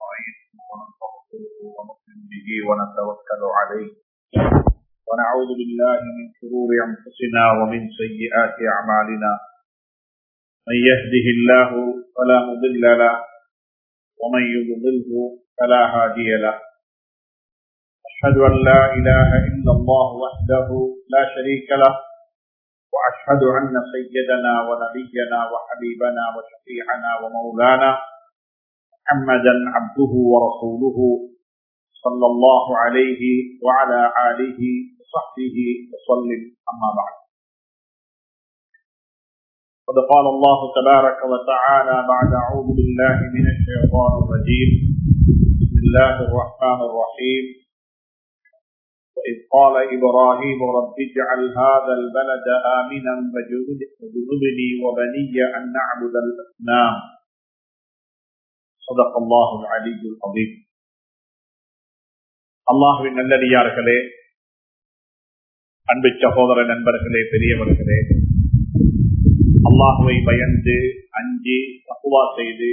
ونستعينه ونستغفره ونؤمن به ونتوكل عليه ونعوذ بالله من شرور أنفسنا ومن سيئات أعمالنا. من يهده الله فلا مضل له ومن يضلله فلا هادي له. أشهد أن لا إله إلا الله وحده لا شريك له وأشهد أن سيدنا ونبينا وحبيبنا وشفيعنا ومولانا محمدا عبده ورسوله صلى الله عليه وعلى آله وصحبه وسلم. أما بعد. قد قال الله تبارك وتعالى بعد أعوذ بالله من الشيطان الرجيم. بسم الله الرحمن الرحيم. وإذ قال إبراهيم رب اجعل هذا البلد آمنا وجنبني وبني أن نعبد الأصنام. صدق الله العلي العظيم அல்லாஹுவின் நல்லடியார்களே அன்பு சகோதர நண்பர்களே பெரியவர்களே அல்லாஹுவை பயந்து அஞ்சி தக்குவா செய்து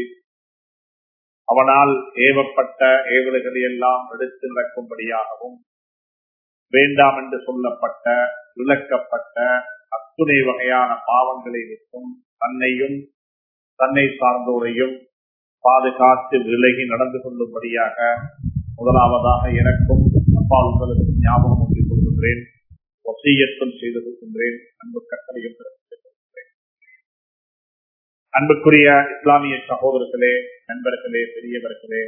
அவனால் ஏவப்பட்ட ஏவல்களை எல்லாம் எடுத்து நடக்கும்படியாகவும் வேண்டாம் என்று சொல்லப்பட்ட விளக்கப்பட்ட அத்துணை வகையான பாவங்களை விட்டும் தன்னையும் தன்னை சார்ந்தோரையும் பாதுகாத்து விலகி நடந்து கொள்ளும்படியாக முதலாவதாக எனக்கும் அப்பால் உங்களுக்கு ஞாபகம் ஒன்றிக் கொள்கின்றேன் வசியத்தும் செய்து கொள்கின்றேன். அன்பு கட்டளையும் அன்புக்குரிய இஸ்லாமிய சகோதரர்களே நண்பர்களே பெரியவர்களே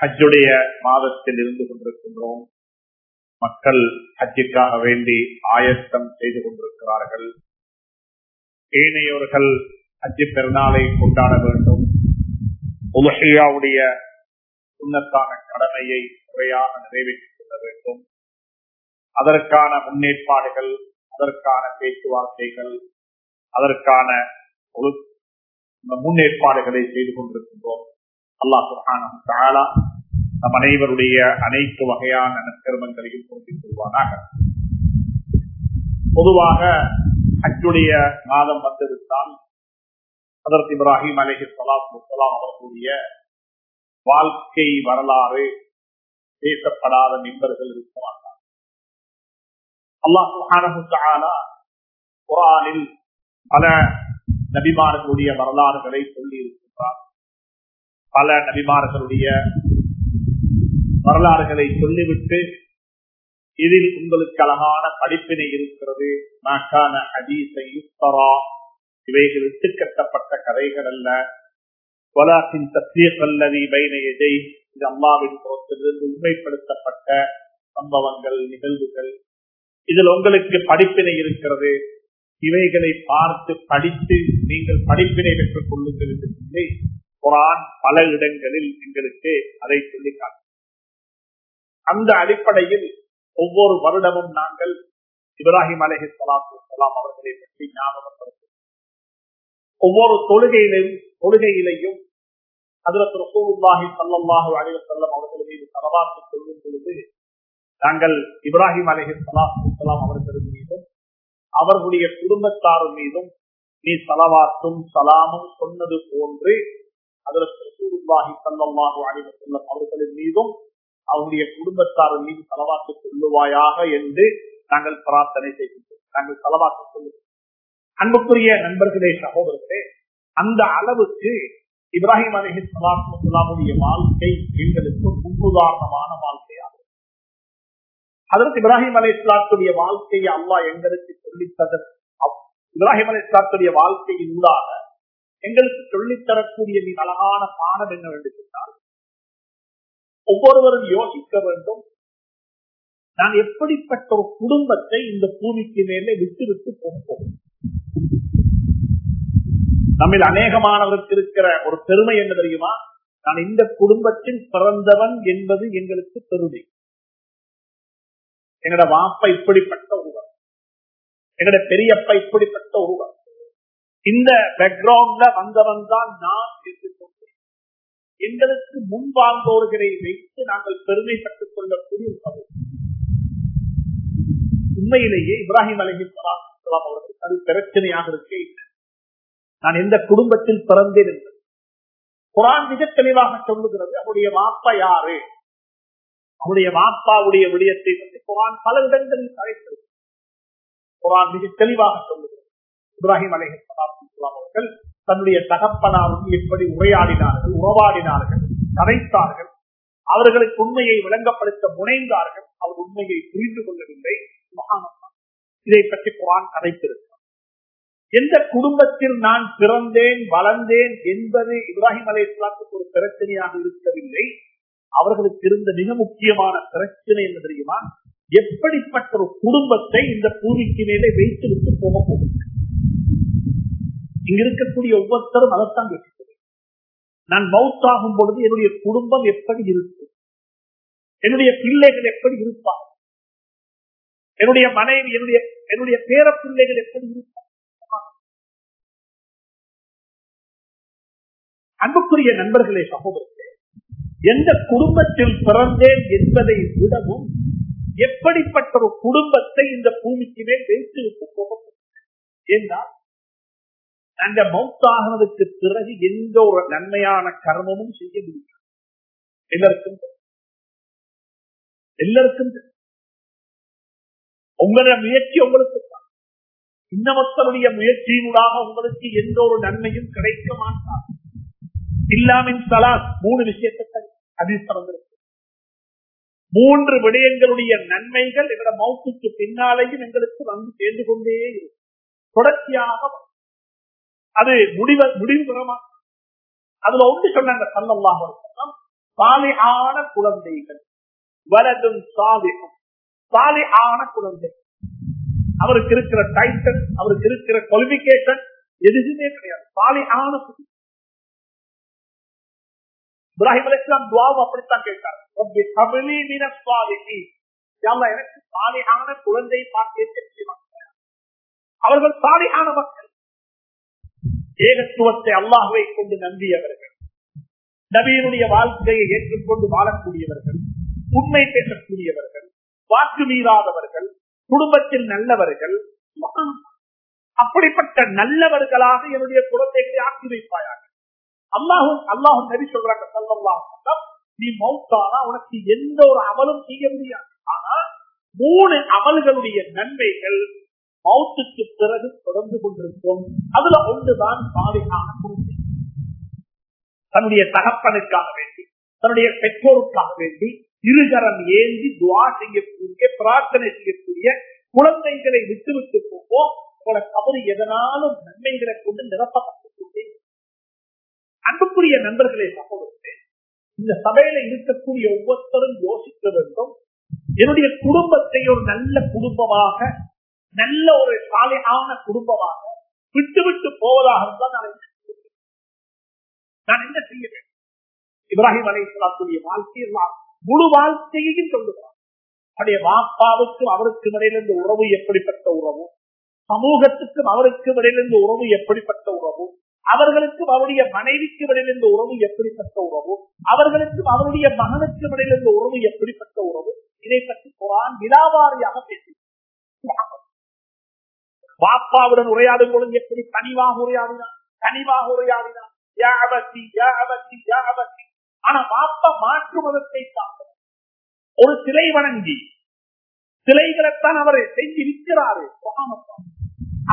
ஹஜ்ஜுடைய மாதத்தில் இருந்து கொண்டிருக்கின்றோம். மக்கள் ஹஜ்ஜுக்காக வேண்டி ஆயத்தம் செய்து கொண்டிருக்கிறார்கள். ஏனையோர்கள் ஹஜ்ஜு பெருநாளை கொண்டாட வேண்டும். உலகையாவுடைய உன்னத்தான கடமையை முறையாக நிறைவேற்றிக் கொள்ள வேண்டும். அதற்கான முன்னேற்பாடுகள் அதற்கான பேச்சுவார்த்தைகள் அதற்கான முன்னேற்பாடுகளை செய்து கொண்டிருக்கின்றோம். அல்லாஹ் நம் அனைவருடைய அனைத்து வகையான நற்கர்மங்களையும் பொருந்திக் கொள்வானாக பொதுவாக அச்சுடைய மாதம் வந்திருந்தால் அதற்கு இப்ராஹிம் அலஹி சலாம் முசலாம் அவர்களுடைய வாழ்க்கை வரலாறு பேசப்படாத நிபர்கள் இருக்க மாட்டார் குரானில் பல நபிமார்களுடைய வரலாறுகளை சொல்லி இருக்கின்றார் பல நபிமார்களுடைய வரலாறுகளை சொல்லிவிட்டு இதில் உங்களுக்கு அழகான படிப்பினை இருக்கிறது. நாக்கான அதீசை யுத்தரா இவைகள் இட்டு கட்டப்பட்ட கதைகள் அல்ல. வலாசின் எதை இது அம்மாவின் புறத்திலிருந்து உண்மைப்படுத்தப்பட்ட சம்பவங்கள் நிகழ்வுகள். இதில் உங்களுக்கு படிப்பினை இருக்கிறது. இவைகளை பார்த்து படித்து நீங்கள் படிப்பினை பெற்றுக் கொள்ளுங்கள் என்று சொல்லி குரான் பல இடங்களில் எங்களுக்கு அதை சொல்லி அந்த அடிப்படையில் ஒவ்வொரு வருடமும் நாங்கள் இப்ராஹிம் அலஹி சலாத்து சலாம் அவர்களை பற்றி ஞாபகப்படுத்தும் ஒவ்வொரு தொழுகையிலும் தொழுகையிலையும் அதில் ரசூல்லாஹி சல்லாஹூ அலி அவர்கள் மீது சொல்லும் பொழுது நாங்கள் இப்ராஹிம் அலஹி சலாத்து அவர்கள் மீதும் அவர்களுடைய குடும்பத்தார் மீதும் நீ சலவாத்தும் சலாமும் சொன்னது போன்று அதில் ரசூல்லாஹி சல்லாஹூ அலி அவர்களின் மீதும் அவருடைய குடும்பத்தார் மீது செலவாக்கு சொல்லுவாயாக என்று நாங்கள் பிரார்த்தனை செய்கின்றோம். நாங்கள் செலவாக்கு சொல்லுவோம் அன்புக்குரிய நண்பர்களே சகோதரர்களே அந்த அளவுக்கு இப்ராஹிம் அலஹி சலாமுடைய வாழ்க்கை எங்களுக்கு முன்னுதாரணமான வாழ்க்கையாகும் அதற்கு இப்ராஹிம் அலி இஸ்லாத்துடைய வாழ்க்கையை அல்லா எங்களுக்கு சொல்லித்தத இப்ராஹிம் அலி இஸ்லாத்துடைய வாழ்க்கையின் ஊடாக எங்களுக்கு சொல்லித்தரக்கூடிய மிக அழகான பாடம் என்னவென்று சொன்னால் ஒவ்வொருவரும் யோசிக்க வேண்டும் நான் எப்படிப்பட்ட ஒரு குடும்பத்தை இந்த பூமிக்கு மேலே விட்டு விட்டு போகும் நம்மில் அநேகமானவருக்கு இருக்கிற ஒரு பெருமை என்ன தெரியுமா? நான் இந்த குடும்பத்தில் பிறந்தவன் என்பது எங்களுக்கு பெருமை. எங்கட வாப்ப இப்படிப்பட்ட ஒருவர். எங்கட பெரியப்ப இப்படிப்பட்ட ஒருவர். இந்த பேக்ரவுண்ட்ல வந்தவன் தான் நான் என்று சொல்றேன். எங்களுக்கு முன்வாழ்ந்தோர்களை வைத்து நாங்கள் பெருமைப்பட்டுக் கொள்ளக்கூடிய உண்மையிலேயே இப்ராஹிம் அலஹிஸ்லாம் அலிஸ்லாம் அவர்களுக்கு அது பிரச்சனையாக இருக்கே நான் எந்த குடும்பத்தில் பிறந்தேன் என்று. குரான் மிக தெளிவாக சொல்லுகிறது அவருடைய மாப்பா யாரு? அவருடைய மாப்பாவுடைய விடயத்தை பற்றி குரான் பல இடங்களில் அழைத்தது குரான் மிக தெளிவாக சொல்லுகிறது. இப்ராஹிம் அலை அவர்கள் தன்னுடைய தகப்பனாருக்கு எப்படி உரையாடினார்கள் உறவாடினார்கள் கதைத்தார்கள். அவர்களுக்கு உண்மையை விளங்கப்படுத்த முனைந்தார்கள். அவர் உண்மையை புரிந்து கொள்ளவில்லை. மகானந்தா இதை பற்றி குரான் கதைத்திருக்கிறார் எந்த குடும்பத்தில் நான் பிறந்தேன் வளர்ந்தேன் என்பது இப்ராஹிம் அலை இஸ்லாத்துக்கு ஒரு பிரச்சனையாக இருக்கவில்லை. அவர்களுக்கு இருந்த மிக முக்கியமான பிரச்சனை என்ன தெரியுமா? எப்படிப்பட்ட ஒரு குடும்பத்தை இந்த பூமிக்கு மேலே வைத்து விட்டு போக போகுது இங்க இருக்கக்கூடிய ஒவ்வொருத்தரும் அதைத்தான் கேட்கிறது நான் மவுத்தாகும் பொழுது என்னுடைய குடும்பம் எப்படி இருக்கும்? என்னுடைய பிள்ளைகள் எப்படி இருப்பார் என்னுடைய மனைவி என்னுடைய என்னுடைய பேர பிள்ளைகள் எப்படி இருப்பார் அன்புக்குரிய நண்பர்களே சகோதரர்களே எந்த குடும்பத்தில் பிறந்தேன் என்பதை விடவும் எப்படிப்பட்ட ஒரு குடும்பத்தை இந்த பூமிக்கு மேல் வைத்து விட்டு போக அந்த மௌத்தாகிறதுக்கு பிறகு எந்த ஒரு நன்மையான கர்மமும் செய்ய முடியாது. எல்லாருக்கும் எல்லாருக்கும் உங்களோட முயற்சி உங்களுக்கு இன்னமத்தருடைய முயற்சியினூடாக உங்களுக்கு எந்த ஒரு நன்மையும் கிடைக்க மாட்டார் இல்லாமின் தலா மூணு விஷயத்தை அதிசரந்திருக்கு மூன்று விடயங்களுடைய நன்மைகள் எங்களோட மௌத்துக்கு பின்னாலேயும் எங்களுக்கு வந்து சேர்ந்து கொண்டே இருக்கும் தொடர்ச்சியாக அது முடிவ முடிவு பெறமா அதுல ஒன்று சொன்னாங்க சல்லல்லாஹு சாலியான குழந்தைகள். வலதும் சாதிக்கும் சாலியான குழந்தை. அவருக்கு இருக்கிற டைட்டன் அவருக்கு இருக்கிற குவாலிபிகேஷன் எதுவுமே கிடையாது. சாலியான இப்ராஹிம் அலி இஸ்லாம் துவாவும் அப்படித்தான் கேட்டார். எனக்கு சாலியான குழந்தை பார்த்தே அவர்கள் சாலியான மக்கள். ஏகத்துவத்தை அல்லாஹுவை கொண்டு நம்பியவர்கள். நபியினுடைய வாழ்க்கையை ஏற்றுக்கொண்டு வாழக்கூடியவர்கள். உண்மை பேசக்கூடியவர்கள். வாக்கு மீறாதவர்கள் குடும்பத்தில் நல்லவர்கள் அப்படிப்பட்ட நல்லவர்களாக என்னுடைய குழந்தைகளை ஆக்கி வைப்பாயாக. அல்லாஹும் அல்லாஹும் நபி சொல்றாங்க சொல்லலாம் நீ மௌத்தானா? உனக்கு எந்த ஒரு அமலும் செய்ய முடியாது. ஆனா மூணு அமல்களுடைய நன்மைகள் மௌத்துக்கு பிறகு தொடர்ந்து கொண்டிருக்கும். அதுல ஒன்றுதான் சாலிகான குழந்தை தன்னுடைய தகப்பனுக்காக வேண்டி தன்னுடைய பெற்றோருக்காக வேண்டி இருகரம் ஏந்தி துவா செய்யக்கூடிய பிரார்த்தனை செய்யக்கூடிய குழந்தைகளை விட்டு விட்டு போவோம் உங்களை எதனாலும் நன்மைகளை கொண்டு நிரப்பப்பட்டு அன்புக்குரிய நண்பர்களை சகோதரர்களே இந்த சபையில இருக்கக்கூடிய ஒவ்வொருத்தரும் யோசிக்க வேண்டும். என்னுடைய குடும்பத்தை ஒரு நல்ல குடும்பமாக நல்ல ஒரு சாலையான குடும்பமாக விட்டு விட்டு போவதாக இருந்தால் நான் என்ன நான் என்ன செய்ய வேண்டும்? இப்ராஹிம் அலை சொல்லக்கூடிய வாழ்க்கையில் முழு வாழ்க்கையையும் சொல்லுகிறார். அவருடைய வாப்பாவுக்கும் அவருக்கு இடையிலிருந்து உறவு எப்படிப்பட்ட உறவு? சமூகத்துக்கும் அவருக்கு இடையிலிருந்து உறவு எப்படிப்பட்ட உறவு? அவர்களுக்கும் அவருடைய மனைவிக்கு இடையிலிருந்து உறவு எப்படிப்பட்ட உறவு? அவர்களுக்கும் அவருடைய மகனுக்கு இடையிலிருந்து உறவு எப்படிப்பட்ட உறவு? இதை பற்றி குரான் விலாவாரியாக பேசி பாப்பாவுடன் உரையாடும் பொழுது எப்படி? கனிவாக உரையாடினார். கனிவாக உரையாடினார். ஆனா பாப்பா மாற்று மதத்தை சாப்பிட ஒரு சிலை வணங்கி சிலைகளைத்தான் அவரை செஞ்சு நிற்கிறாரு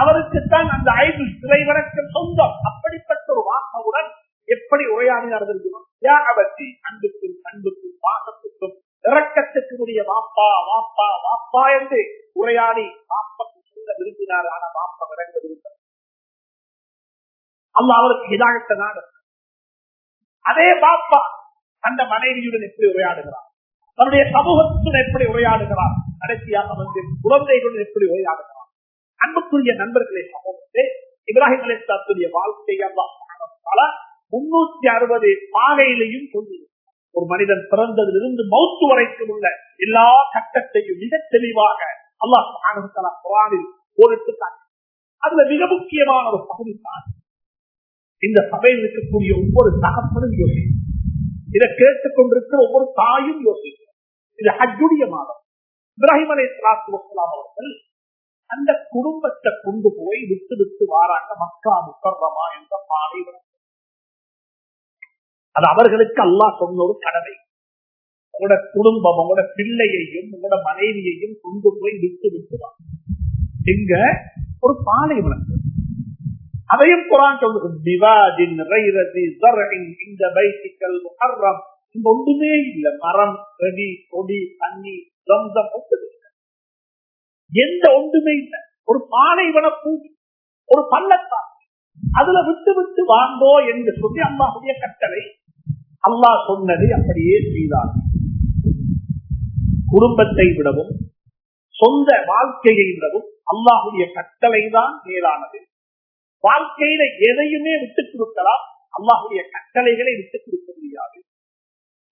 அவருக்குத்தான் அந்த ஐந்து சிலை வணக்கம் சொந்தம். அப்படிப்பட்ட ஒரு வாப்பாவுடன் எப்படி உரையாடினார்கள் தியாகவத்தி அன்புக்கும் அன்புக்கும் பாசத்துக்கும் இறக்கத்துக்குரிய வாப்பா வாப்பா வாப்பா என்று உரையாடி வாப்பாக்கு சொல்ல விரும்பினார். ஆனா வாப்பா விளங்க விரும்ப அல்ல அவருக்கு இதாகத்த நாடு அதே பாப்பா அந்த மனைவியுடன் எப்படி உரையாடுகிறார்? தன்னுடைய சமூகத்துடன் எப்படி உரையாடுகிறார்? கடைசியாக வந்து குழந்தைகளுடன் எப்படி உரையாடுகிறார்? அன்புக்குரிய நண்பர்களை சமூகத்தை இப்ராஹிம் அலிஸ்லாத்துடைய வாழ்க்கை அல்லாஹ் முன்னூத்தி அறுபது பாகையிலையும் சொல்லி ஒரு மனிதன் பிறந்ததிலிருந்து மௌத்து வரைக்கும் உள்ள எல்லா கட்டத்தையும் மிக தெளிவாக அல்லாஹ் குரானில் போரிட்டு அதுல மிக முக்கியமான ஒரு பகுதி தான். இந்த சபையில் இருக்கக்கூடிய ஒவ்வொரு தகப்பனும் யோசிக்கும் இதை கேட்டுக் கொண்டிருக்கிற ஒவ்வொரு தாயும் யோசிக்கும் இது ஹஜ்ஜுடைய மாதம். இப்ராஹிம் அலை சலாத்துலாம் அவர்கள் அந்த குடும்பத்தை கொண்டு போய் விட்டு விட்டு வாராங்க மக்கா முக்கர்வமா என்ற பாதை அது அவர்களுக்கு அல்லாஹ் சொன்ன ஒரு கடமை. உங்களோட குடும்பம் உங்களோட பிள்ளையையும் உங்களோட மனைவியையும் கொண்டு போய் விட்டு விட்டுவாங்க எங்க ஒரு பாலை வளர்ந்து அதையும் குரான் சொல்லுது. திவாதின் இந்த ஒன்றுமே இல்ல. மரம் செடி கொடி தண்ணி ரம்சம் ஒன்றுமே எந்த ஒன்றுமே இல்ல. ஒரு பாலைவன பூமி ஒரு பள்ளத்தா அதுல விட்டு விட்டு வாங்கோ என்று சொல்லி அம்மாவுடைய கட்டளை. அல்லா சொன்னதை அப்படியே செய்தார். குடும்பத்தை விடவும் சொந்த வாழ்க்கையை விடவும் அல்லாஹுடைய கட்டளை தான் மேலானது. வாழ்க்கையில எதையுமே விட்டுக் கொடுக்கலாம். அல்லாஹுடைய கட்டளைகளை விட்டுக் கொடுக்க முடியாது.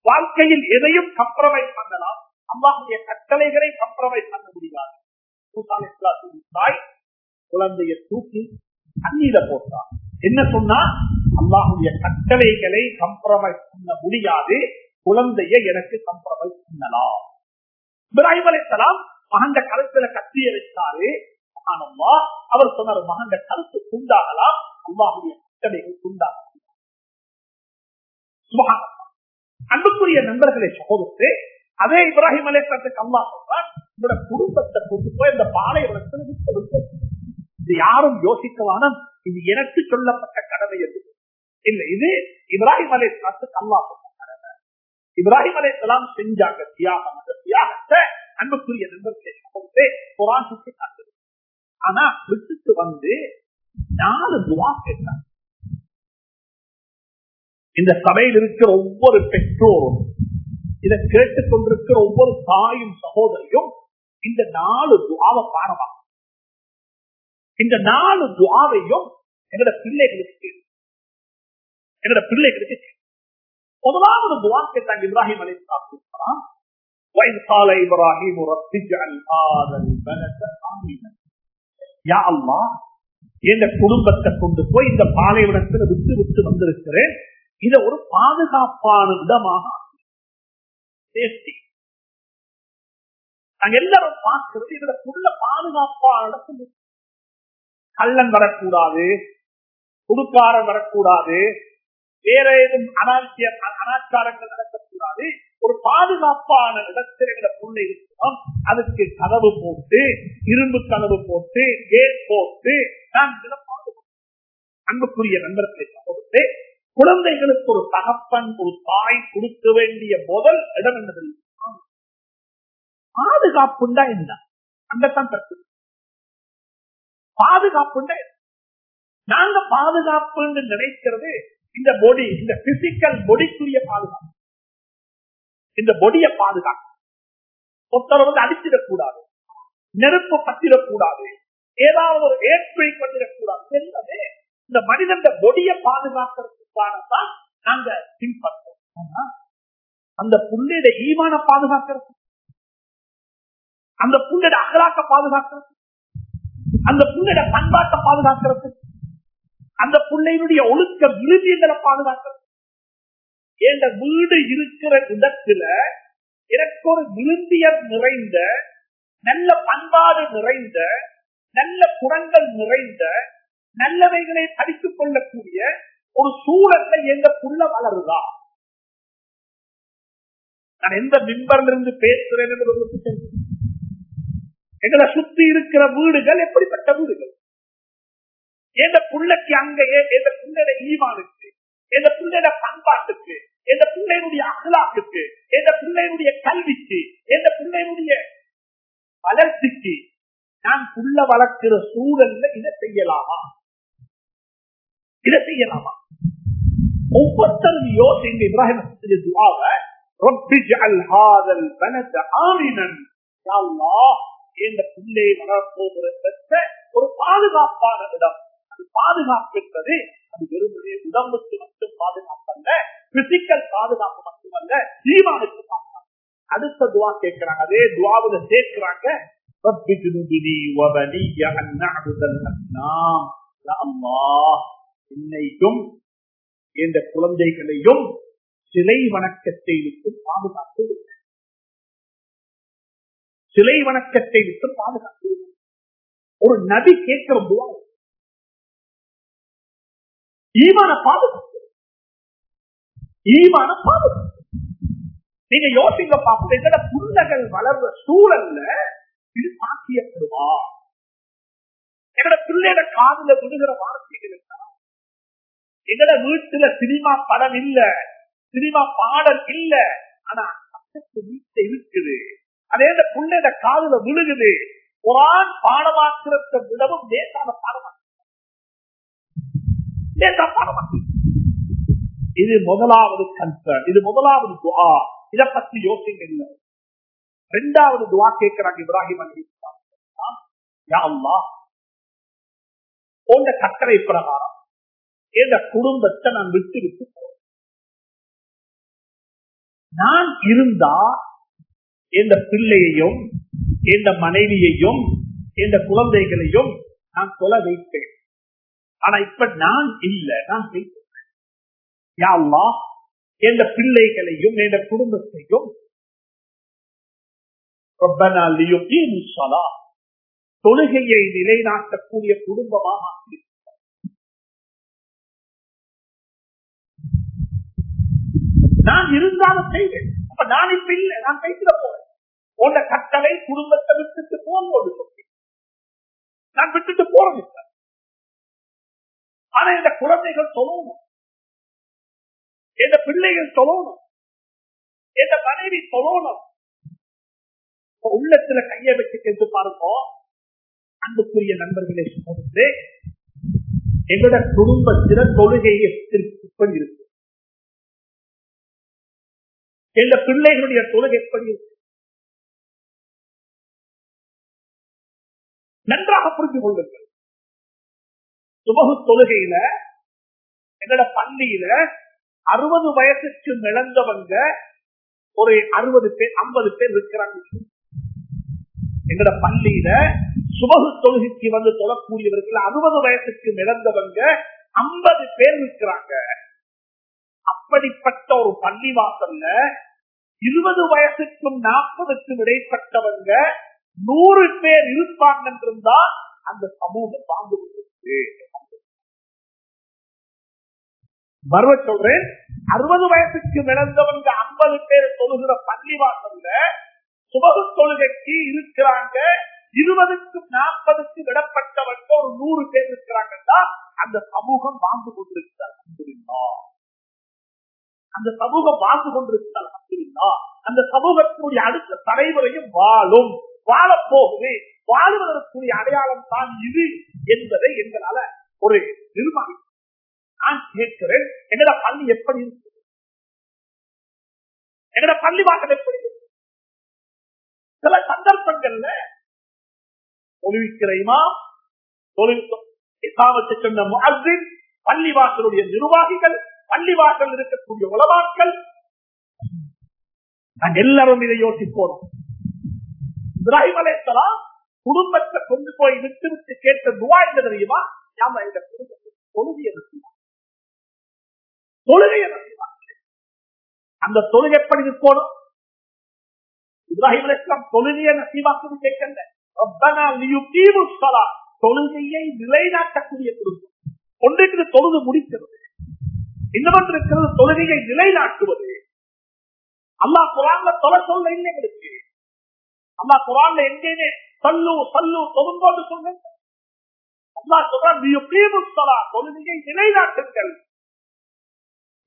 வாழ்க்கையில் எதையும் கம்ப்ரமைஸ் பண்ணலாம். அல்லாஹுடைய கட்டளைகளை கம்ப்ரமைஸ் பண்ண முடியாது. தாய் குழந்தைய தூக்கி தண்ணீர போட்டார் என்ன சொன்னா? அல்லாஹுடைய கட்டளைகளை கம்ப்ரமைஸ் பண்ண முடியாது. குழந்தைய எனக்கு கம்ப்ரமைஸ் பண்ணலாம். இப்ராஹிம் அலைஹிஸ்ஸலாம் மகந்த கருத்துல கத்திய வைத்தாரு அவர் சொன்னார் மகண்ட கருத்து துண்டாகலாம் அல்லாஹுடைய கட்டளைகள் துண்டாகலாம் அன்புக்குரிய நண்பர்களை சகோதரத்து அதே இப்ராஹிம் அலேசத்துக்கு அம்மா சொல்றார் உங்களோட குடும்பத்தை கொண்டு போய் இந்த பாலைவனத்தில் விட்டு இது யாரும் யோசிக்கவான இது எனக்கு சொல்லப்பட்ட கடமை என்று. இல்ல இது இப்ராஹிம் அலைஹிஸ்ஸலாத்துக்கு அல்லாஹ் சொன்ன கடமை. இப்ராஹிம் அலைஹிஸ்ஸலாம் செஞ்சாங்க தியாகம். அந்த தியாகத்தை அன்புக்குரிய நண்பர்களை சகோதரத்தை குரான் சுட்டி ஆனா விட்டுட்டு வந்து நாலு துவா கேட்டாங்க இந்த சபையில் இருக்கிற ஒவ்வொரு பெற்றோரும் இதை கேட்டுக் கொண்டிருக்கிற ஒவ்வொரு தாயும் சகோதரியும் இந்த நாலு துவாவை பாடலாம் இந்த நாலு துவாவையும் எங்களோட பிள்ளைகளுக்கு எங்களோட பிள்ளைகளுக்கு முதலாவது துவா கேட்டாங்க இப்ராஹிம் அலி சாப்பிடலாம் யா அம்மா இந்த குடும்பத்தை கொண்டு போய் இந்த பாலைவனத்தில் விட்டு விட்டு வந்திருக்கிறேன். இதை ஒரு பாதுகாப்பான இடமாக நாங்க எல்லாரும் பார்க்கிறது இதுல புள்ள பாதுகாப்பான கள்ளன் வரக்கூடாது குடுக்காரன் வரக்கூடாது வேற ஏதும் அனாச்சிய அனாச்சாரங்கள் நடக்கக்கூடாது. ஒரு பாதுகாப்பான இடத்தில் எங்களை இருக்கிறோம் அதுக்கு கதவு போட்டு இரும்பு கதவு போட்டு கேட் போட்டு நான் இதுல அன்புக்குரிய நண்பர்களை சகோதரே குழந்தைகளுக்கு ஒரு தகப்பன் ஒரு தாய் கொடுக்க வேண்டிய முதல் இடம் என்னது பாதுகாப்புண்டா என்ன? அங்கத்தான் கற்று. பாதுகாப்புண்டா நாங்க பாதுகாப்புன்னு நினைக்கிறது இந்த பொடி இந்த பிசிக்கல் பொடிக்குரிய பாதுகாப்பு. இந்த பொடியை பாதுகாப்பு ஒருத்தர் வந்து அடிச்சிடக்கூடாது. நெருப்பு பத்திடக்கூடாது ஏதாவது ஒரு ஏற்பை பண்ணிடக்கூடாது எல்லாமே இந்த மனிதன் பொடியை பாதுகாக்கிறதுக்கானதான் நாங்க பின்பற்றோம். அந்த புள்ளையிட ஈமான பாதுகாக்கிறது. அந்த புள்ளைய அகலாக்க பாதுகாக்கிறது. அந்த புள்ளைய பண்பாட்டை பாதுகாக்கிறது. அந்த பிள்ளையினுடைய ஒழுக்க விருதியங்களை பாதுகாக்கிறது. என்ற வீடு இருக்கிற இடத்துல எனக்கு ஒரு விருந்தியர் நிறைந்த நல்ல பண்பாடு நிறைந்த நல்ல குணங்கள் நிறைந்த நல்லவைகளை படித்துக் கொள்ளக்கூடிய ஒரு சூழல்ல எங்க புள்ள வளருதா? நான் எந்த மிம்பர்ல இருந்து பேசுறேன் என்று எங்களை சுத்தி இருக்கிற வீடுகள் எப்படிப்பட்ட வீடுகள்? எந்த புள்ளைக்கு அங்கேயே எந்த புள்ளட ஈமானுக்கு எந்த பிள்ளையோட பண்பாட்டுக்கு எந்த பிள்ளையினுடைய அகலாக்குக்கு எந்த பிள்ளையினுடைய கல்விக்கு எந்த பிள்ளையினுடைய வளர்ச்சிக்கு நான் புள்ள வளர்க்கிற சூழல்ல இதை செய்யலாமா? இதை செய்யலாமா? ஒவ்வொருத்தரும் யோசிங்க இப்ராஹிம் இந்த ஒரு பாதுகாப்பான இடம். அது பாதுகாப்பு என்பது அது வெறுமனே உடம்புக்கு மட்டும் பாதுகாப்பல்ல பிசிக்கல் பாதுகாப்பு மட்டுமல்ல ஈமானுக்கு பாதுகாப்பு. அடுத்த துவா கேட்கிறாங்க. அதே துவாவில சேர்க்கிறாங்க. என்னைக்கும் என்ற குழந்தைகளையும் சிலை வணக்கத்தை விட்டு பாதுகாத்து சிலை வணக்கத்தை விட்டு பாதுகாத்து ஒரு நபி கேட்கிற துவா ஈமான பாதுகாப்பு. ஈமான பாதுகாப்பு. நீங்க யோசிங்க பார்ப்போம் எங்கட புள்ளகள் வளர்ற சூழல்ல இது சாத்தியப்படுமா? எங்கட பிள்ளையோட காதுல விடுகிற வார்த்தைகள் இருக்கா? எங்கட வீட்டுல சினிமா படம் இல்ல சினிமா பாடல் இல்ல ஆனா சத்தத்து வீட்டுல இருக்குது. அதே இந்த பிள்ளையோட காதுல விழுகுது. குரான் பாடமாக்கிறத விடவும் லேசான பாடமா இது முதலாவது கன்சர்ன் இது முதலாவது துவா இத பத்தி யோசிங்க இல்லை ரெண்டாவது துவா கேட்கிறாங்க இப்ராஹிம் அலி போன்ற கட்டளை பிரகாரம் எந்த குடும்பத்தை நான் விட்டு விட்டு போறேன் நான் இருந்தா எந்த பிள்ளையையும் எந்த மனைவியையும் எந்த குழந்தைகளையும் நான் கொலை வைப்பேன். ஆனா இப்ப நான் இல்ல நான் வைப்பேன் யாழ்லா எந்த பிள்ளைகளையும் எந்த குடும்பத்தையும் தொழுகையை நிலைநாட்டக்கூடிய குடும்பமாக நான் இருந்தாலும் செய்வேன். அப்ப நான் இப்ப இல்லை நான் கைத்துல போறேன். உன்ன கட்டளை குடும்பத்தை விட்டுட்டு போகும்போது நான் விட்டுட்டு போறது ஆனா இந்த குழந்தைகள் சொல்லணும் இந்த பிள்ளைகள் சொல்லணும் இந்த மனைவி சொல்லணும் உள்ளத்துல கைய வச்சு கேட்டு பாருங்க. அன்புக்குரிய நண்பர்களே சொல்றது எங்களோட குடும்பத்தில தொழுகையை எப்படி இருக்கு? எந்த பிள்ளைகளுடைய தொழுகை எப்படி இருக்கு? நன்றாக புரிந்து கொள்ளுங்கள். சுபகு தொழுகையில எங்களோட பள்ளியில அறுபது வயசுக்கு இழந்தவங்க ஒரு அறுபது பேர் ஐம்பது பேர் இருக்கிறாங்க. எங்கட பள்ளியில சுபகு தொழுகைக்கு வந்து தொழக்கூடியவர்கள் அறுபது வயசுக்கு இழந்தவங்க ஐம்பது பேர் இருக்கிறாங்க. அப்படிப்பட்ட ஒரு பள்ளி வாசல்ல இருபது வயசுக்கும் நாற்பதுக்கும் இடைப்பட்டவங்க நூறு பேர் இருப்பாங்க அந்த சமூகம் வாழ்ந்து கொண்டிருக்கு மறுவ சொல்றேன். அறுபது வயசுக்கு நடந்தவங்க ஐம்பது பேர் தொழுகிற பள்ளி வாசல்ல சுபகு தொழுகைக்கு இருக்கிறாங்க. இருபதுக்கும் நாற்பதுக்கு விடப்பட்டவங்க ஒரு நூறு பேர் இருக்கிறாங்கன்னா அந்த சமூகம் வாழ்ந்து கொண்டிருக்கிறார். அந்த சமூகம் வாழ்ந்து கொண்டிருக்கிறார். அந்த சமூகத்தினுடைய அடுத்த தலைமுறையும் வாழும். வாழப்போகுது வாழ்வதற்குரிய அடையாளம் தான் இது என்பதை எங்களால ஒரு நிர்மாணம் நான் கேட்கிறேன். எங்கட பள்ளி எப்படி இருக்கு? எங்கட பள்ளி வாசல் எப்படி இருக்கு? சில சந்தர்ப்பங்கள்ல தொழுவிக்கிறையுமா தொழில்நுட்பத்தை சொன்ன முஹின் பள்ளிவாசலுடைய நிர்வாகிகள் பள்ளிவாசல் இருக்கக்கூடிய உளவாக்கள் நாங்க எல்லாரும் இதை யோசிப்போம். இப்ராஹிம் அலைத்தலாம் குடும்பத்தை கொண்டு போய் விட்டு விட்டு கேட்ட துவா என்ன தெரியுமா? நாம எங்க குடும்பத்தை தொழுகையை நடத்தினோம் தொழுகையை அந்த தொழுகை எப்படி இருக்கணும் இப்ராஹிம் அலைத்தலாம் தொழுகையை நசீவாக்குன்னு கேட்கல. தொழுகையை நிலைநாட்டக்கூடிய குடும்பம். ஒன்றைக்கு தொழுது முடிக்கிறது இன்னொன்று இருக்கிறது தொழுகையை நிலைநாட்டுவது. அல்லா குரான்ல தொலை சொல்ல இல்லை எங்களுக்கு அல்லா குரான்ல எங்கேயுமே சல்லு சல்லு தொகும்போது சொல்லுங்க. அல்லா சொல்றான் தொழுகையை நிலைநாட்டுங்கள்.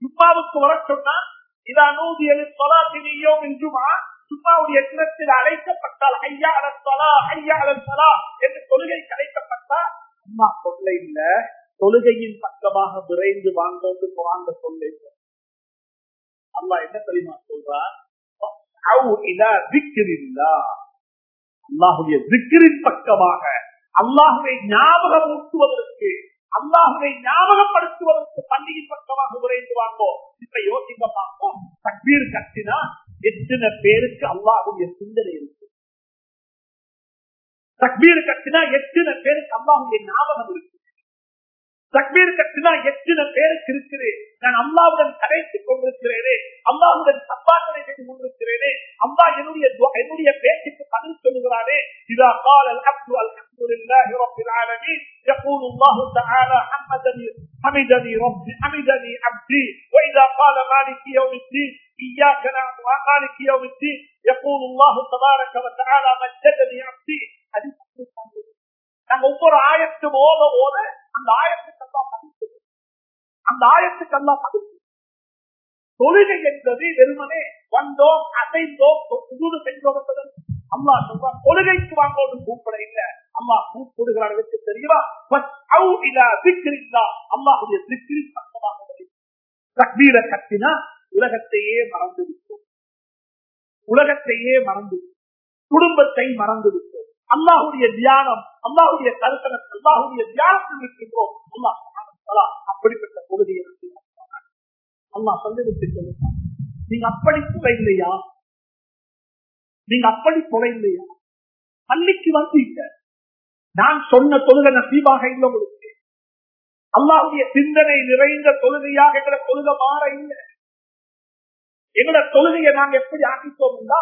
சும்மாவுக்கு வர சொன்னா இதா நூதி எழு தொலாத்தினியோ என்றுமா சும்மாவுடைய அழைக்கப்பட்டால் ஐயா அலத்தலா ஐயா சொலா என்று தொழுகை அழைக்கப்பட்டா அம்மா சொல்ல இல்ல. தொழுகையின் பக்கமாக விரைந்து வாங்கோண்டு வாங்க சொல்ல அல்லா என்ன தெரியுமா சொல்றார் அல்லாஹுடைய பக்கமாக அல்லாஹுவை ஞாபகம் ஊட்டுவதற்கு அல்லாஹுவை ஞாபகப்படுத்துவதற்கு பள்ளியின் பக்கமாக விரைந்து வாங்கோம் இப்ப யோசிக்க பார்ப்போம் தக்பீர் கட்டினா எத்தனை பேருக்கு அல்லாஹுடைய சிந்தனை இருக்கு? தக்பீர் கட்டினா எத்தனை பேருக்கு அல்லாஹுடைய ஞாபகம் இருக்கு? தக்பீர் கட்டினா எத்தனை பேருக்கு இருக்குது நான் அல்லாவுடன் கடைத்துக் கொண்டிருக்கிறேனே அல்லாவுடன் சம்பாஷனை செய்து கொண்டிருக்கிறேனே அம்மா என்னுடைய என்னுடைய பேச்சுக்கு பதில் சொல்லுகிறானே இதா கால் الحمد الحمد لله رب العالمين يقول الله تعالى حمدني حمدني ربي حمدني عبدي وإذا قال مالك يوم الدين إياك نعبد مالك يوم الدين يقول الله تبارك وتعالى مجدني عبدي حديث நாங்க ஒவ்வொரு ஆயத்தும் ஓத ஓத அந்த ஆயத்துக்கு அந்த ஆயத்துக்கு எல்லாம் மதிப்பு. தொழுகை என்பது வெறுமனே வந்தோம் அசைந்தோம் புது சென்றோம் என்பதன் அம்மா சொல்றான் தொழுகைக்கு வாங்கோடு கூப்பிட இல்ல. அம்மா கூப்பிடுகிறார் வச்சு தெரியுமா? அம்மாவுடைய சிக்கிரி சத்தமாக தக்பீர கட்டினா உலகத்தையே மறந்து விட்டோம் உலகத்தையே மறந்து குடும்பத்தை மறந்து விட்டோம் அல்லாஹுடைய தியானம் அல்லாஹுடைய தரிசனம் அல்லாஹுடைய தியானத்தில் இருக்கின்றோம் அம்மா அப்படிப்பட்ட பகுதியை அல்லா சந்தேகத்தை சொல்லுங்க நீங்க அப்படி துறை நீங்க அப்படி துறை பள்ளிக்கு வந்தீங்க நான் சொன்ன தொழுகை நசீபாக இல்லை உங்களுக்கு. அல்லாவுடைய சிந்தனை நிறைந்த தொழுகையாக எங்களை தொழுகை மாற இல்லை. எங்களோட தொழுகையை நாங்க எப்படி ஆக்கிட்டோம்னா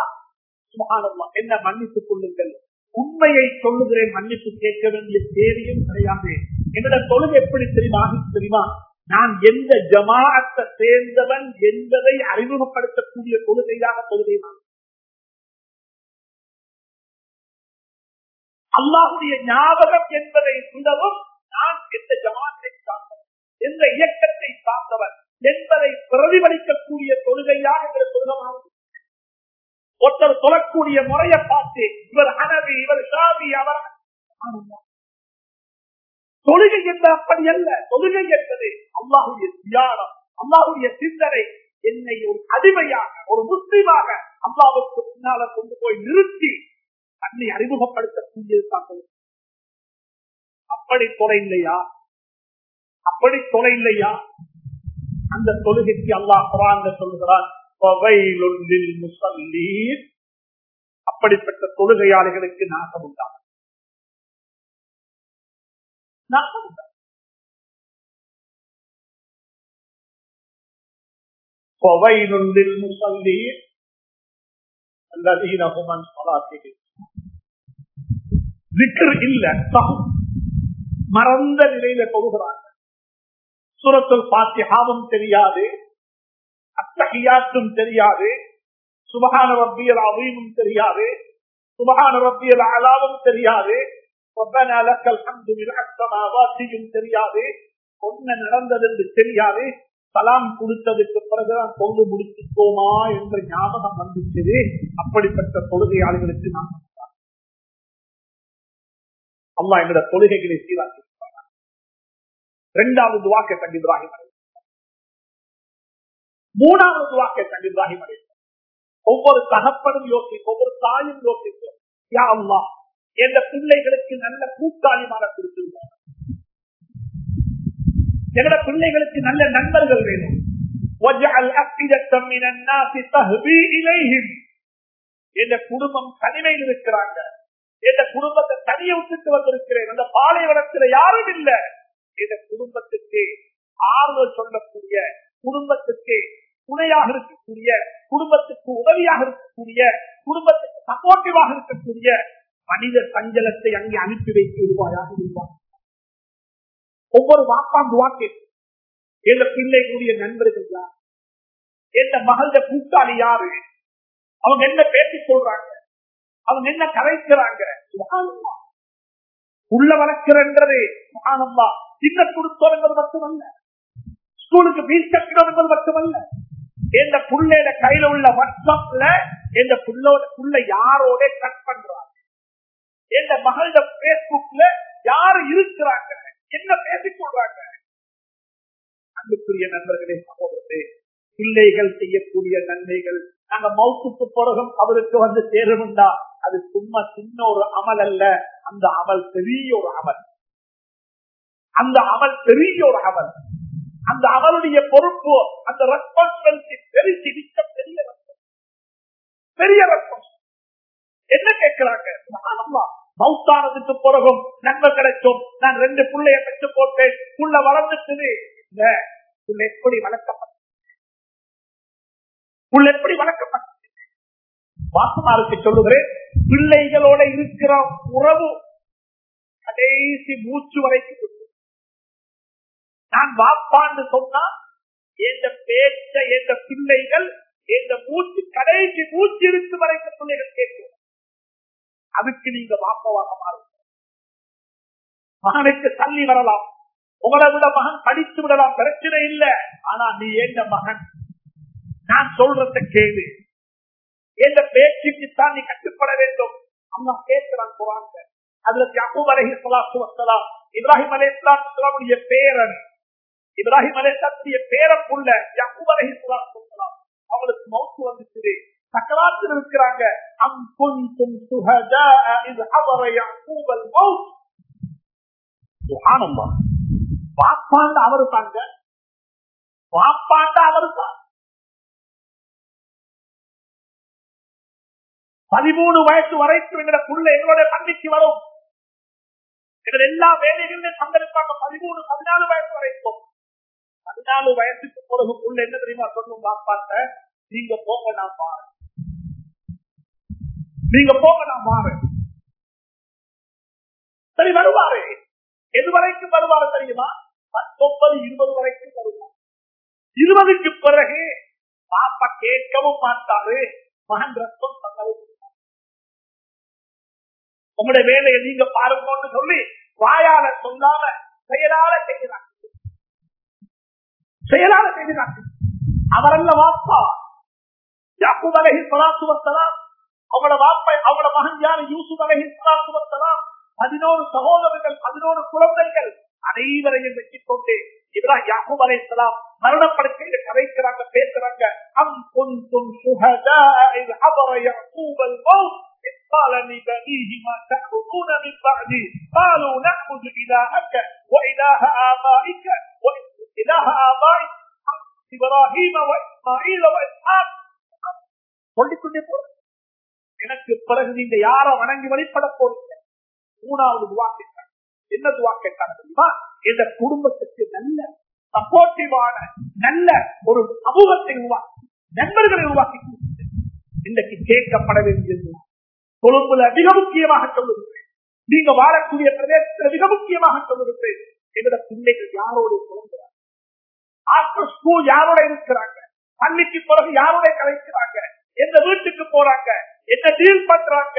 சுகானம்மா என்ன மன்னித்துக் கொள்ளுங்கள். உண்மையை சொல்லுகிறேன் மன்னிப்பு கேட்க வேண்டிய தேவையும் கிடையாது. என்னோட தொழில் எப்படி தெரியுமா? தெரியுமா? நான் எந்த ஜமாத்தை சேர்ந்தவன் என்பதை அறிமுகப்படுத்தக்கூடிய கொள்கையாக கொள்கை அல்லாஹுடைய ஞாபகம் என்பதை விடவும் நான் எந்த ஜமாத்தை சார்ந்தவன் எந்த இயக்கத்தை சார்ந்தவன் என்பதை பிரதிபலிக்கக்கூடிய கொள்கையாக என்ற கொள்கமானது ஒருத்தர் சொல்லக்கூடிய முறையை பார்த்து இவர் அனவி இவர் சாமி அவர் தொழுகை என்ற அப்படி அல்ல. தொழுகை என்பது அல்லாஹுடைய தியானம் அல்லாஹுடைய சிந்தனை. என்னை ஒரு அடிமையாக ஒரு முஸ்லீமாக அல்லாவுக்கு பின்னால கொண்டு போய் நிறுத்தி தன்னை அறிமுகப்படுத்தக்கூடியது அப்படி தொலை இல்லையா? அப்படி தொலை இல்லையா? அந்த தொழுகைக்கு அல்லாஹ் குரான் சொல்லுகிறான் அப்படிப்பட்ட தொழுகையாளிகளுக்கு நாசம் உண்டாகும். நாசம் உண்டாகும். மறந்த நிலையில போகிறாங்க சுரத்தில் பாத்தியாவும் தெரியாது. அத்தகையாற்றும் தெரியாது. சுபகான ரப்பியல் அவையும் தெரியாது. சுபகான ரப்பியல் அலாவும் தெரியாது. தெரியாது ஒன்ன நடந்தது என்று தெரியாது. சலாம் கொடுத்ததுக்கு பிறகுதான் தொழுது முடிச்சுக்கோமா என்ற ஞாபகம் வந்துச்சது அப்படிப்பட்ட தொழுகையாளர்களுக்கு நாம் அம்மா எங்களோட தொழுகைகளை சீராக்கி இரண்டாவது வாக்கை தங்கி மூணாவது வாக்கை தங்கி இப்ராஹிம் ஒவ்வொரு தகப்பனும் யோசிக்கும் ஒவ்வொரு தாயும் யோசிக்கும் யா அம்மா எந்த பிள்ளைகளுக்கு நல்ல கூட்டாளிமான கொடுத்திருந்தார் எங்களோட பிள்ளைகளுக்கு நல்ல நண்பர்கள் வேணும். குடும்பம் தனிமையில் இருக்கிறாங்க. எந்த குடும்பத்தை தனியை விட்டுட்டு வந்திருக்கிறேன். அந்த பாலைவனத்தில் யாரும் இல்லை. இந்த குடும்பத்துக்கு ஆறுதல் சொல்லக்கூடிய குடும்பத்துக்கு துணையாக இருக்கக்கூடிய குடும்பத்துக்கு உதவியாக இருக்கக்கூடிய குடும்பத்துக்கு சப்போர்ட்டிவாக இருக்கக்கூடிய மனித சஞ்சலத்தை அங்கே அனுப்பி வைத்து விடுவாயாக இருப்பார். ஒவ்வொரு வாப்பாந்து வாக்கு எந்த பிள்ளைகளுடைய நண்பர்கள் யார்? எந்த மகள கூட்டாளி யாரு? அவங்க என்ன பேசிக் கொள்றாங்க? அவங்க என்ன கரைக்கிறாங்க? உள்ள வளர்க்கிறன்றது மகானம்மா சின்ன கொடுத்தோம் மட்டுமல்ல. ஸ்கூலுக்கு பீஸ் கட்டணும் மட்டுமல்ல. எந்த புள்ளையில கையில உள்ள வாட்ஸ்அப்ல எந்த புள்ளோட புள்ள யாரோட கட் பண்றாங்க? எந்த மகள பேஸ்புக்ல யாரு இருக்கிறாங்க? என்ன பேசிக் கொள்றாங்க? அன்புக்குரிய நண்பர்களே சகோதரே பிள்ளைகள் செய்யக்கூடிய நன்மைகள். நாங்க மௌத்துக்கு பிறகும் அவருக்கு வந்து சேரும்டா. அது சும்மா சின்ன ஒரு அமல் அல்ல. அந்த அமல் பெரிய ஒரு அமல். அந்த அமல் பெரிய ஒரு அமல். அந்த அவளுடைய பொறுப்பு அந்த ரெஸ்பான்சிபிலிட்டி பெருசி மிக்க பெரிய பெரிய ரெஸ்பான்ஸ் என்ன கேட்கிறாங்க? மௌத்தானதுக்கு பிறகும் நன்மை கிடைக்கும். நான் ரெண்டு பிள்ளைய பெற்று போட்டேன். புள்ள வளர்ந்துட்டு இல்ல புள்ள எப்படி வளர்க்கப்பட்ட புள்ள எப்படி வளர்க்கப்பட்ட வாசமாருக்கு சொல்லுகிறேன் பிள்ளைகளோட இருக்கிற உறவு கடைசி மூச்சு வரைக்கும் நான் வாப்பான்னு சொன்னா எந்த பேச்ச எந்த பிள்ளைகள் எந்த மூச்சு கடைசி மூச்சு இருக்கு வரைக்கும் பிள்ளைகள் கேட்கும். அதுக்கு நீங்க வாப்பவாக மாறுங்க. மகனுக்கு தள்ளி வரலாம். உங்களை விட மகன் படித்து விடலாம் பிரச்சனை இல்லை. ஆனா நீ எந்த மகன்? நான் சொல்றத கேளு. எந்த பேச்சுக்கு தான் நீ கட்டுப்பட வேண்டும். அம்மா பேசுறான் போறாங்க. அதுல யாக்கூப் அலஹி சலாத்து வசலாம் இப்ராஹிம் அலி இஸ்லாம் பேரன். இப்ராஹிம் அலி இஸ்லாத்துடைய பேரப்புள்ள யாக்கூப் அலஹி சலாத்து வசலாம் அவங்களுக்கு மௌத்து வந்துச்சு. சக்கராத்தில் இருக்கிறாங்க. அம் குந்தும் சுஹதா இது அவர யாக்கூபல் மௌத் சுஹானல்லாஹ். வாப்பாண்ட அவரு தாங்க வாப்பாண்ட அவரு தான் பதிமூணு வயசு வரைக்கும் எங்களோட புள்ள எங்களுடைய பள்ளிக்கு வரும். எங்கள் எல்லா வேலைகளிலும் பங்கெடுப்பாங்க பதிமூணு பதினாலு வயசு வரைக்கும் பதினாலு வயசுக்கு பிறகு புள்ள என்ன தெரியுமா சொல்லும் பாப்பாட்ட? நீங்க போங்க நான் மாறு நீங்க போங்க நான் மாறு சரி வருவாரு. எது வரைக்கும் வருவாரு தெரியுமா? பத்தொன்பது இருபது வரைக்கும் வருவார். இருபதுக்கு பிறகு பாப்பா கேட்கவும் மாட்டாரு. மகன் ரத்தம் தந்தவும் உங்களுடைய வேலையை நீங்க பாருங்கன்னு சொல்லி வாயால சொல்லாம செயலால செய்கிறார் செயலால செய்கிறாங்க அவரல்ல வாப்பா யாக்கூப் அலஹி சலாத்து வசலாம் அவங்களோட வாப்பா அவங்களோட மகன் யாரு யூசுப் அலஹி சலாத்து வசலாம் பதினோரு சகோதரர்கள் பதினோரு குழந்தைகள் அனைவரையும் வெற்றிக் கொண்டு இப்ராஹிம் யாக்கூப் அலை சலாம் மரணப்படுக்கையில கதைக்கிறாங்க பேசுறாங்க அம் குந்தும் சுஹதா இல் அபர யாக்கூப் அல் மௌத் قال لبنيه ما تعبدون من بعدي قالوا نعبد إلهك وإله آبائك சொல்லிக்கொண்டே போற எனக்கு பிறகு நீங்க யார வணங்கி வழிபட போறீங்க? மூணாவது துவா கேட்டாங்க என்ன துவா கேட்டாங்க தெரியுமா? இந்த குடும்பத்துக்கு நல்ல சப்போர்ட்டிவான நல்ல ஒரு சமூகத்தை உருவாக்கி நண்பர்களை உருவாக்கி இன்றைக்கு கேட்கப்பட வேண்டியது கொழும்புல மிக முக்கியமாக சொல்லுகிறேன். நீங்க வாழக்கூடிய பிரதேசத்தில் மிக முக்கியமாக சொல்லுகிறேன். எங்களோட பிள்ளைகள் யாரோடு குழந்தை ஆஃப்டர் ஸ்கூல் யாரோட இருக்கிறாங்க? பள்ளிக்கு பிறகு யாரோட கலைக்கிறாங்க? எந்த வீட்டுக்கு போறாங்க? என்ன டீல் பண்றாங்க?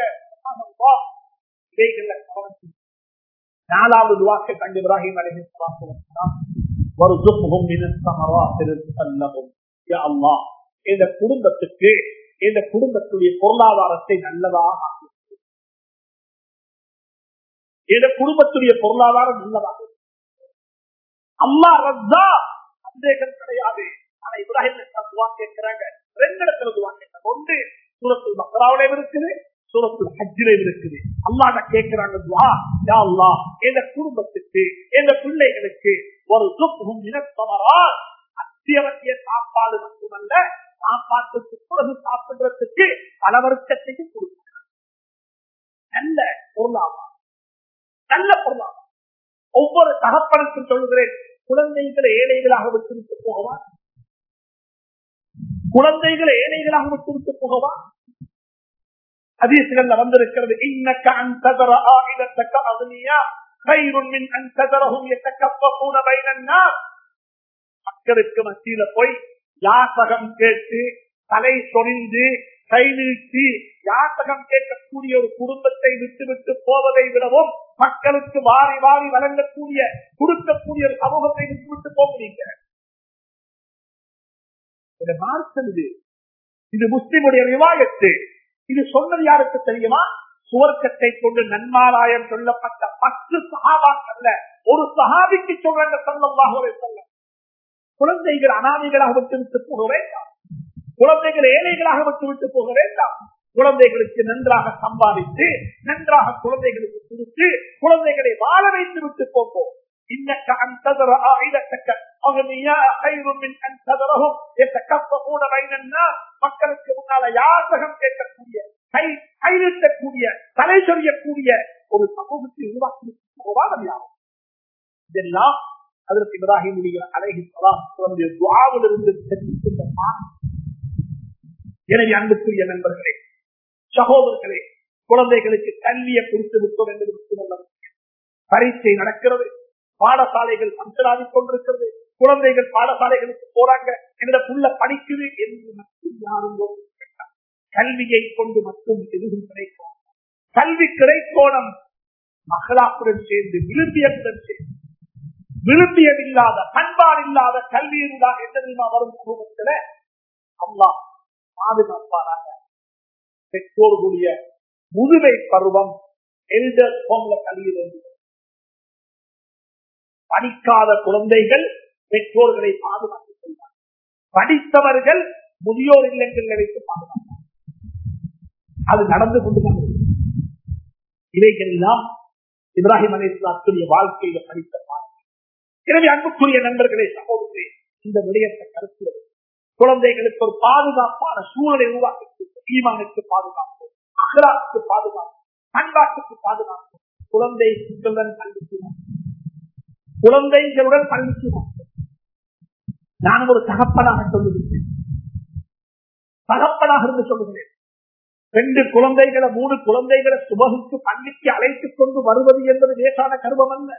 நாலாவது வாக்கு கண்டு இப்ராஹிம் அலஹி இந்த குடும்பத்துக்கு இந்த குடும்பத்துடைய பொருளாதாரத்தை நல்லதாக இந்த குடும்பத்துடைய பொருளாதாரம் நல்லதாக அல்லா ரத்தா சந்தேகம் கிடையாது. ஆனா இப்ராஹிம் துவா கேட்கிறாங்க. ரெண்டு இடத்துல துவா கேட்கிறாங்க. ஒன்று சூரத்தில் மக்களாவிலையும் இருக்குது சூரத்தில் ஹஜ்ஜிலையும் இருக்குது. அல்லாட கேட்கிறாங்க துவா யா அல்லா எங்க குடும்பத்துக்கு எங்க பிள்ளைகளுக்கு ஒரு துப்பும் இனத்தவரா அத்தியாவசிய சாப்பாடு மட்டுமல்ல சாப்பாட்டுக்கு பிறகு சாப்பிடுறதுக்கு பலவர்க்கத்தையும் கொடுக்கிறார் நல்ல பொருளாதாரம். நல்ல பொருளாதாரம். ஒவ்வொரு தகப்பனுக்கும் சொல்லுகிறேன் குழந்தைகளை ஏழைகளாக விட்டுவிட்டு போகவா? குழந்தைகளை ஏழைகளாக விட்டுவிட்டு போகவா? அதிசயங்கள்ல வந்திருக்கிறது இன்னக்க அந்ததர ஆயுதத்தக்க அகனியா கைருண்மின் அந்ததரகும் எத்தக்கப்பூன பைனன்னா மக்களுக்கு மத்தியில போய் யாசகம் கேட்டு தலை சொரிந்து கை நீட்டி யாசகம் கேட்கக்கூடிய ஒரு குடும்பத்தை விட்டு விட்டு போவதை விடவும் மக்களுக்கு வாரி வாரி வழங்கக்கூடிய கொடுக்கக்கூடிய ஒரு சமூகத்தை விட்டு போகிறீங்க மார்க்கம் இது இது முஸ்லிமுடைய விவாயத்து இது சொன்னது யாருக்கு தெரியுமா? சுவர்க்கத்தை கொண்டு நன்மாராயம் சொல்லப்பட்ட பத்து சகாபாக்கல்ல ஒரு சகாபிக்கு சொல்றாங்க சொல்லமாக சொல்ல குழந்தைகள் அனாதைகளாக விட்டு விட்டு போக வேண்டாம். குழந்தைகள் ஏழைகளாக விட்டு விட்டு போக வேண்டாம். குழந்தைகளுக்கு நன்றாக சம்பாதித்து நன்றாக குழந்தைகளுக்கு கொடுத்து குழந்தைகளை வாழ வைத்து விட்டு போவோம் இன்னக்க அந்ததர ஆயுதத்தக்க மக்களுக்கு முன்னால யாசகம் கேட்கக்கூடிய கை கைநிறுத்தக்கூடிய தலை சொரியக்கூடிய ஒரு சமூகத்தை உருவாக்கி போவாதம் யாரும் இதெல்லாம் அதற்கு இப்ராஹிம் அழகி துவாவிலிருந்து எனவே அன்புக்குரிய நண்பர்களே சகோதரர்களே குழந்தைகளுக்கு கல்வியை கொடுத்து விட்டோம் என்பது பரீட்சை நடக்கிறது பாடசாலைகள் பஞ்சராகிக் கொண்டிருக்கிறது குழந்தைகள் பாடசாலைகளுக்கு போறாங்க என்னோட புள்ள படிக்குது என்று மட்டும் யாரும் கல்வியை கொண்டு மட்டும் எதுவும் கிடைக்கும். கல்வி கிடைக்கோணம் மகளாப்புடன் சேர்ந்து விரும்பியத்துடன் சேர்ந்து விரும்பியம் இல்லாத பண்பாடு இல்லாத கல்வி இருந்தா என்ன தெரியுமா வரும் குடும்பத்துல அம்மா பாதுகாப்பாராக பெற்றோர்களுடைய முதுமை பருவம் எல்டர் ஹோம்ல கல்வி படிக்காத குழந்தைகள் பெற்றோர்களை பாதுகாத்துக் கொள்வார் படித்தவர்கள் முதியோர் இல்லங்களில் வைத்து பாதுகாப்பார் அது நடந்து கொண்டுதான் இவைகள் தான் இப்ராஹிம் அலிஸ்லாத்துடைய வாழ்க்கையில படித்த பாடம் எனவே அன்புக்குரிய நண்பர்களை சகோதரே இந்த விடயத்தை கருத்து குழந்தைகளுக்கு ஒரு பாதுகாப்பான சூழலை உருவாக்கி ஈமானுக்கு பாதுகாப்பு அகராக்கு பாதுகாப்பு பண்பாட்டுக்கு பாதுகாப்பு. குழந்தைகளுடன் கல்விக்கிறோம் குழந்தைகளுடன் கல்விக்கிறோம் நான் ஒரு தகப்பனாக சொல்லுகிறேன். தகப்பனாக இருந்து சொல்லுகிறேன். ரெண்டு குழந்தைகளை மூணு குழந்தைகளை சுபகுக்கு பள்ளிக்கு அழைத்துக் கொண்டு வருவது என்பது லேசான கருவம் அல்ல.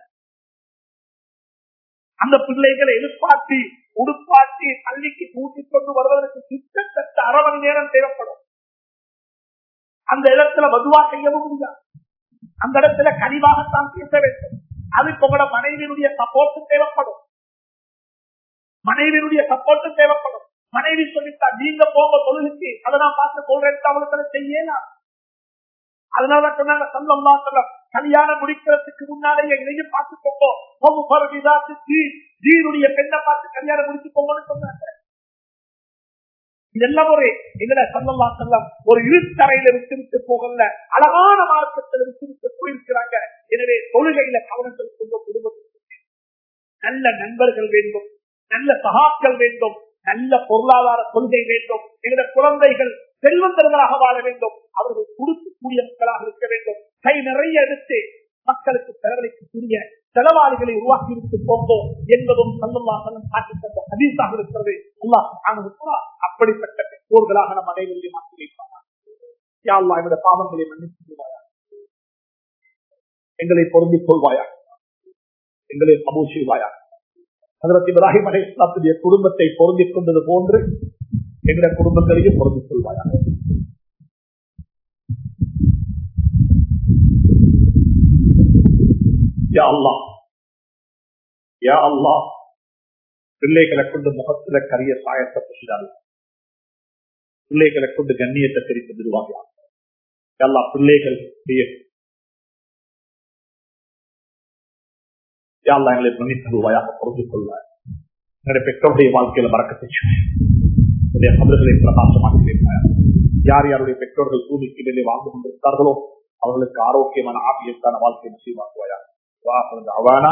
அந்த பிள்ளைகளை எழுப்பாட்டி உடுப்பாட்டி பள்ளிக்கு கூட்டிக் கொண்டு வருவதற்கு கிட்டத்தட்ட அரை மணி நேரம் தேவைப்படும். அந்த இடத்துல வதுவா செய்யவும் முடியாது. அந்த இடத்துல கனிவாகத்தான் பேச வேண்டும். அதுக்கு உங்களோட மனைவியினுடைய சப்போர்ட் தேவைப்படும். மனைவியினுடைய சப்போர்ட் தேவைப்படும். மனைவி சொல்லிட்டா நீங்க போங்க தொழுகைக்கு. அதை நான் பார்த்து சொல்றேன் அவளுக்கு செய்யலாம் அதனால சொன்னாங்க சொல்லம்மா சொல்ல கல்யாணம் முடிக்கிறதுக்கு முன்னாலேயே இதையும் பார்த்துக்கோங்க. ஜீனுடைய பெண்ணை பார்த்து கல்யாணம் முடிச்சுக்கோங்கன்னு சொன்னாங்க. இதெல்லாம் ஒரு இதுல சொல்லலாம் சொல்லம் ஒரு இருத்தரையில விட்டு விட்டு போகல. அழகான மார்க்கத்தில் விட்டு விட்டு போயிருக்கிறாங்க. எனவே தொழுகையில கவனம் கொண்ட குடும்பத்துக்கு நல்ல நண்பர்கள் வேண்டும். நல்ல சகாக்கள் வேண்டும். நல்ல பொருளாதார கொள்கை வேண்டும். எங்கள குழந்தைகள் செல்வந்தர்களாக வாழ வேண்டும். அவர்கள் கொடுக்கக்கூடிய மக்களாக இருக்க வேண்டும். கை நிறைய எடுத்து மக்களுக்கு செலவழிக்கக்கூடிய செலவாளிகளை உருவாக்கி விட்டு போகும் என்பதும் சந்தமாக காட்டி தந்த ஹதீஸாக இருக்கிறது. அல்லாஹ் அப்படிப்பட்ட பெற்றோர்களாக நம் அனைவரையும் மாற்றி வைப்பாங்க என்னோட பாவங்களை மன்னிச்சுவாயா எங்களை பொருந்திக் கொள்வாயா எங்களை கபூ செய்வாயா அதற்கு இப்ராஹிம் அலைஹிஸ்லாத்துடைய குடும்பத்தை பொருந்திக் கொண்டது போன்று எங்களுடைய குடும்பங்களையும் பொருந்திக் கொள்வாயா பிள்ளைகளை கொண்டு முகத்துல கரிய சாயத்தை புசிடாது பிள்ளைகளை கொண்டு கண்ணியத்தை பிரித்து விடுவாங்க எல்லா பிள்ளைகள் யாழ்லா எங்களை மன்னித்தருவாயாக பொறுத்து கொள்வார் எங்களுடைய பெற்றோருடைய வாழ்க்கையில மறக்க என்னுடைய தமிழர்களை பிரகாசமாக்கிறேன் யார் யாருடைய பெற்றோர்கள் பூமிக்கு வெளியே வாழ்ந்து கொண்டிருக்கிறார்களோ அவர்களுக்கு ஆரோக்கியமான ஆபியத்தான வாழ்க்கையை நசீவாக்குவாயா அவானா